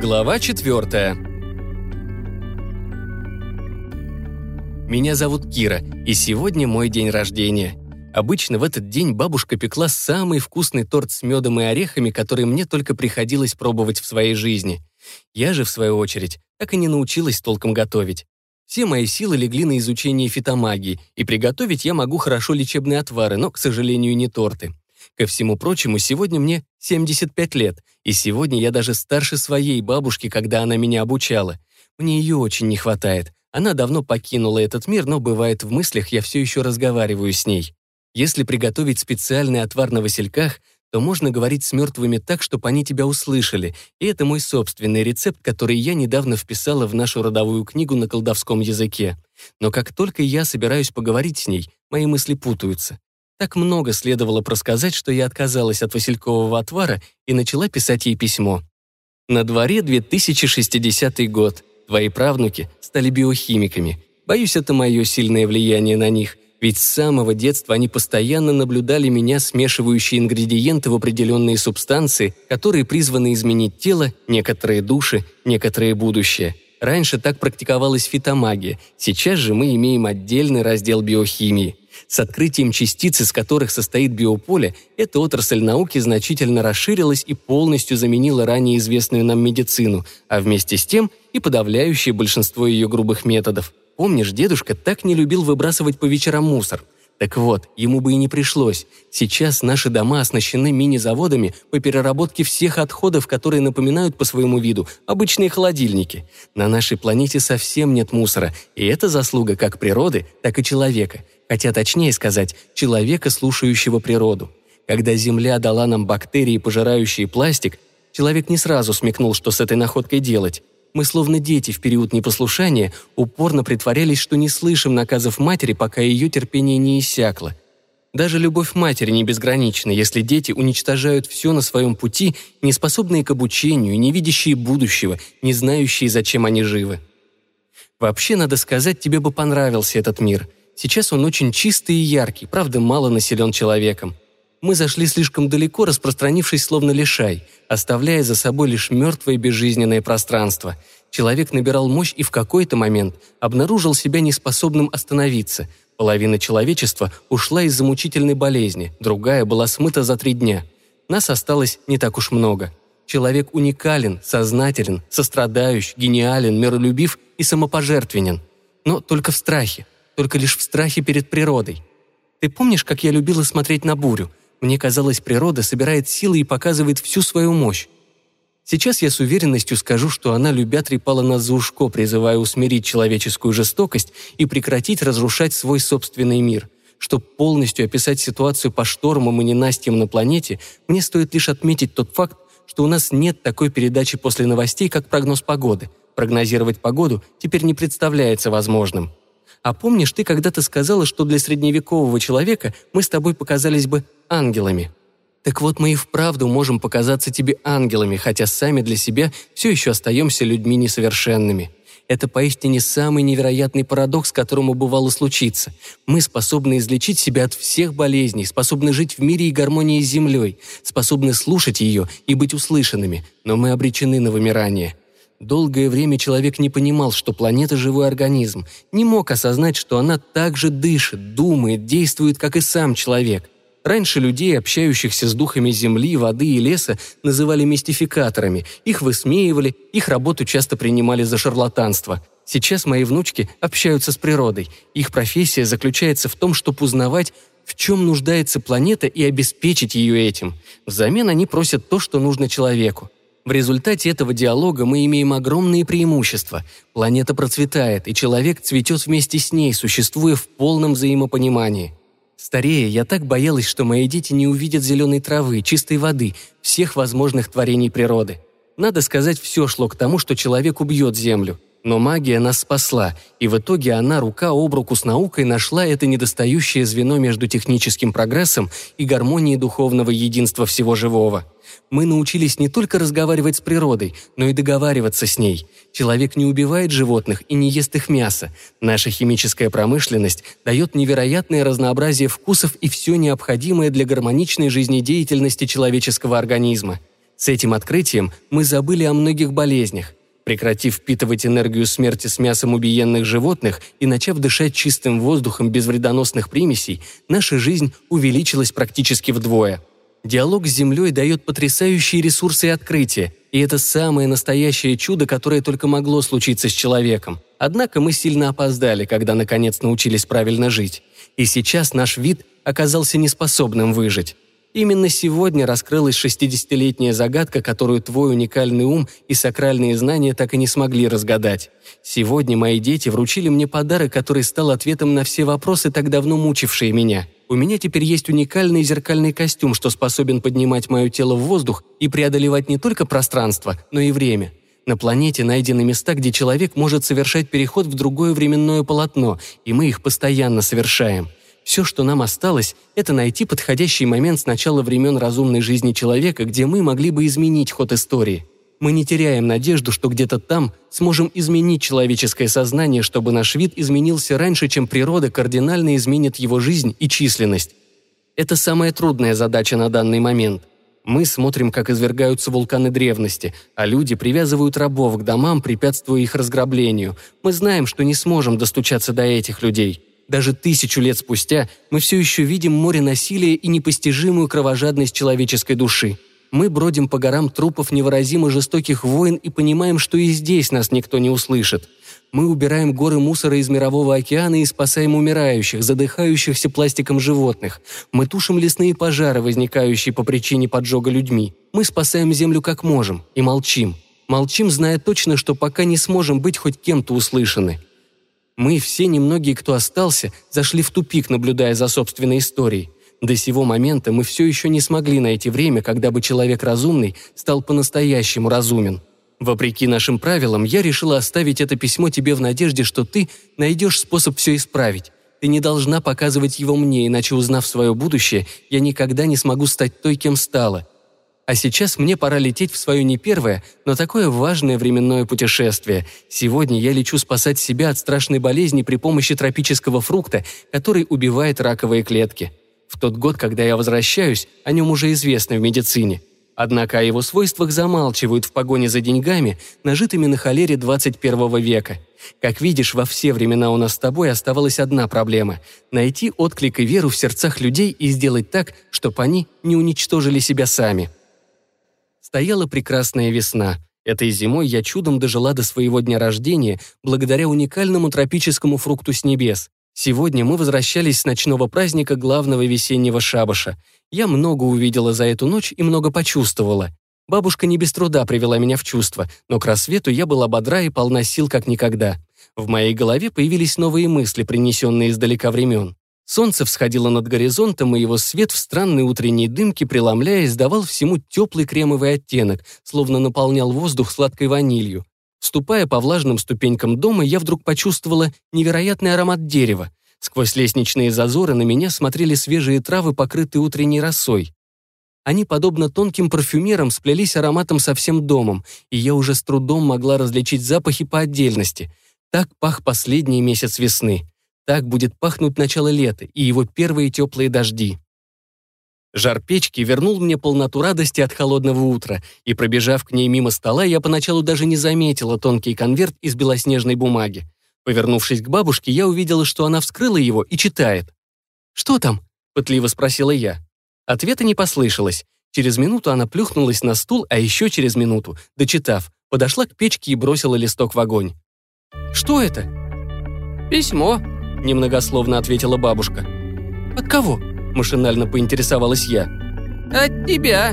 Глава четвертая. Меня зовут Кира, и сегодня мой день рождения. Обычно в этот день бабушка пекла самый вкусный торт с медом и орехами, который мне только приходилось пробовать в своей жизни. Я же, в свою очередь, так и не научилась толком готовить. Все мои силы легли на изучение фитомагии, и приготовить я могу хорошо лечебные отвары, но, к сожалению, не торты. Ко всему прочему, сегодня мне 75 лет, и сегодня я даже старше своей бабушки, когда она меня обучала. Мне ее очень не хватает. Она давно покинула этот мир, но бывает в мыслях я все еще разговариваю с ней. Если приготовить специальный отвар на васильках, то можно говорить с мертвыми так, чтобы они тебя услышали, и это мой собственный рецепт, который я недавно вписала в нашу родовую книгу на колдовском языке. Но как только я собираюсь поговорить с ней, мои мысли путаются. Так много следовало просказать, что я отказалась от василькового отвара и начала писать ей письмо. На дворе 2060 год. Твои правнуки стали биохимиками. Боюсь, это мое сильное влияние на них. Ведь с самого детства они постоянно наблюдали меня, смешивающие ингредиенты в определенные субстанции, которые призваны изменить тело, некоторые души, некоторые будущее. Раньше так практиковалась фитомагия, сейчас же мы имеем отдельный раздел биохимии. С открытием частиц, из которых состоит биополе, эта отрасль науки значительно расширилась и полностью заменила ранее известную нам медицину, а вместе с тем и подавляющее большинство ее грубых методов. Помнишь, дедушка так не любил выбрасывать по вечерам мусор? Так вот, ему бы и не пришлось. Сейчас наши дома оснащены мини-заводами по переработке всех отходов, которые напоминают по своему виду обычные холодильники. На нашей планете совсем нет мусора, и это заслуга как природы, так и человека хотя точнее сказать, человека, слушающего природу. Когда Земля дала нам бактерии, пожирающие пластик, человек не сразу смекнул, что с этой находкой делать. Мы, словно дети в период непослушания, упорно притворялись, что не слышим наказов матери, пока ее терпение не иссякло. Даже любовь матери не безгранична, если дети уничтожают все на своем пути, не способные к обучению, не видящие будущего, не знающие, зачем они живы. Вообще, надо сказать, тебе бы понравился этот мир – Сейчас он очень чистый и яркий, правда, мало населен человеком. Мы зашли слишком далеко, распространившись словно лишай, оставляя за собой лишь мертвое безжизненное пространство. Человек набирал мощь и в какой-то момент обнаружил себя неспособным остановиться. Половина человечества ушла из-за мучительной болезни, другая была смыта за три дня. Нас осталось не так уж много. Человек уникален, сознателен, сострадающий, гениален, миролюбив и самопожертвенен. Но только в страхе, только лишь в страхе перед природой. Ты помнишь, как я любила смотреть на бурю? Мне казалось, природа собирает силы и показывает всю свою мощь. Сейчас я с уверенностью скажу, что она, любя, трепала нас за ушко, призывая усмирить человеческую жестокость и прекратить разрушать свой собственный мир. Чтобы полностью описать ситуацию по штормам и ненастьям на планете, мне стоит лишь отметить тот факт, что у нас нет такой передачи после новостей, как прогноз погоды. Прогнозировать погоду теперь не представляется возможным. А помнишь, ты когда-то сказала, что для средневекового человека мы с тобой показались бы ангелами? Так вот, мы и вправду можем показаться тебе ангелами, хотя сами для себя все еще остаемся людьми несовершенными. Это поистине самый невероятный парадокс, которому бывало случиться. Мы способны излечить себя от всех болезней, способны жить в мире и гармонии с Землей, способны слушать ее и быть услышанными, но мы обречены на вымирание. Долгое время человек не понимал, что планета – живой организм, не мог осознать, что она также дышит, думает, действует, как и сам человек. Раньше людей, общающихся с духами земли, воды и леса, называли мистификаторами, их высмеивали, их работу часто принимали за шарлатанство. Сейчас мои внучки общаются с природой. Их профессия заключается в том, чтобы узнавать, в чем нуждается планета и обеспечить ее этим. Взамен они просят то, что нужно человеку. В результате этого диалога мы имеем огромные преимущества. Планета процветает, и человек цветет вместе с ней, существуя в полном взаимопонимании. Старея, я так боялась, что мои дети не увидят зеленой травы, чистой воды, всех возможных творений природы. Надо сказать, все шло к тому, что человек убьет Землю. Но магия нас спасла, и в итоге она рука об руку с наукой нашла это недостающее звено между техническим прогрессом и гармонией духовного единства всего живого. Мы научились не только разговаривать с природой, но и договариваться с ней. Человек не убивает животных и не ест их мясо. Наша химическая промышленность дает невероятное разнообразие вкусов и все необходимое для гармоничной жизнедеятельности человеческого организма – С этим открытием мы забыли о многих болезнях. Прекратив впитывать энергию смерти с мясом убиенных животных и начав дышать чистым воздухом без вредоносных примесей, наша жизнь увеличилась практически вдвое. Диалог с Землей дает потрясающие ресурсы и открытия, и это самое настоящее чудо, которое только могло случиться с человеком. Однако мы сильно опоздали, когда наконец научились правильно жить. И сейчас наш вид оказался неспособным выжить. Именно сегодня раскрылась 60-летняя загадка, которую твой уникальный ум и сакральные знания так и не смогли разгадать. Сегодня мои дети вручили мне подарок, который стал ответом на все вопросы, так давно мучившие меня. У меня теперь есть уникальный зеркальный костюм, что способен поднимать мое тело в воздух и преодолевать не только пространство, но и время. На планете найдены места, где человек может совершать переход в другое временное полотно, и мы их постоянно совершаем – все, что нам осталось, это найти подходящий момент с начала времен разумной жизни человека, где мы могли бы изменить ход истории. Мы не теряем надежду, что где-то там сможем изменить человеческое сознание, чтобы наш вид изменился раньше, чем природа кардинально изменит его жизнь и численность. Это самая трудная задача на данный момент. Мы смотрим, как извергаются вулканы древности, а люди привязывают рабов к домам, препятствуя их разграблению. Мы знаем, что не сможем достучаться до этих людей – даже тысячу лет спустя мы все еще видим море насилия и непостижимую кровожадность человеческой души. Мы бродим по горам трупов невыразимо жестоких войн и понимаем, что и здесь нас никто не услышит. Мы убираем горы мусора из мирового океана и спасаем умирающих, задыхающихся пластиком животных. Мы тушим лесные пожары, возникающие по причине поджога людьми. Мы спасаем землю как можем и молчим. Молчим, зная точно, что пока не сможем быть хоть кем-то услышаны. Мы, все немногие, кто остался, зашли в тупик, наблюдая за собственной историей. До сего момента мы все еще не смогли найти время, когда бы человек разумный стал по-настоящему разумен. Вопреки нашим правилам, я решила оставить это письмо тебе в надежде, что ты найдешь способ все исправить. Ты не должна показывать его мне, иначе, узнав свое будущее, я никогда не смогу стать той, кем стала. А сейчас мне пора лететь в свое не первое, но такое важное временное путешествие. Сегодня я лечу спасать себя от страшной болезни при помощи тропического фрукта, который убивает раковые клетки. В тот год, когда я возвращаюсь, о нем уже известно в медицине. Однако о его свойствах замалчивают в погоне за деньгами, нажитыми на холере 21 века. Как видишь, во все времена у нас с тобой оставалась одна проблема – найти отклик и веру в сердцах людей и сделать так, чтобы они не уничтожили себя сами – Стояла прекрасная весна. Этой зимой я чудом дожила до своего дня рождения благодаря уникальному тропическому фрукту с небес. Сегодня мы возвращались с ночного праздника главного весеннего шабаша. Я много увидела за эту ночь и много почувствовала. Бабушка не без труда привела меня в чувство, но к рассвету я была бодра и полна сил, как никогда. В моей голове появились новые мысли, принесенные издалека времен. Солнце всходило над горизонтом, и его свет в странной утренней дымке, преломляясь, давал всему теплый кремовый оттенок, словно наполнял воздух сладкой ванилью. Ступая по влажным ступенькам дома, я вдруг почувствовала невероятный аромат дерева. Сквозь лестничные зазоры на меня смотрели свежие травы, покрытые утренней росой. Они, подобно тонким парфюмерам, сплелись ароматом со всем домом, и я уже с трудом могла различить запахи по отдельности. Так пах последний месяц весны. Так будет пахнуть начало лета и его первые теплые дожди. Жар печки вернул мне полноту радости от холодного утра, и, пробежав к ней мимо стола, я поначалу даже не заметила тонкий конверт из белоснежной бумаги. Повернувшись к бабушке, я увидела, что она вскрыла его и читает. «Что там?» — пытливо спросила я. Ответа не послышалось. Через минуту она плюхнулась на стул, а еще через минуту, дочитав, подошла к печке и бросила листок в огонь. «Что это?» «Письмо», — немногословно ответила бабушка. «От кого?» — машинально поинтересовалась я. «От тебя»,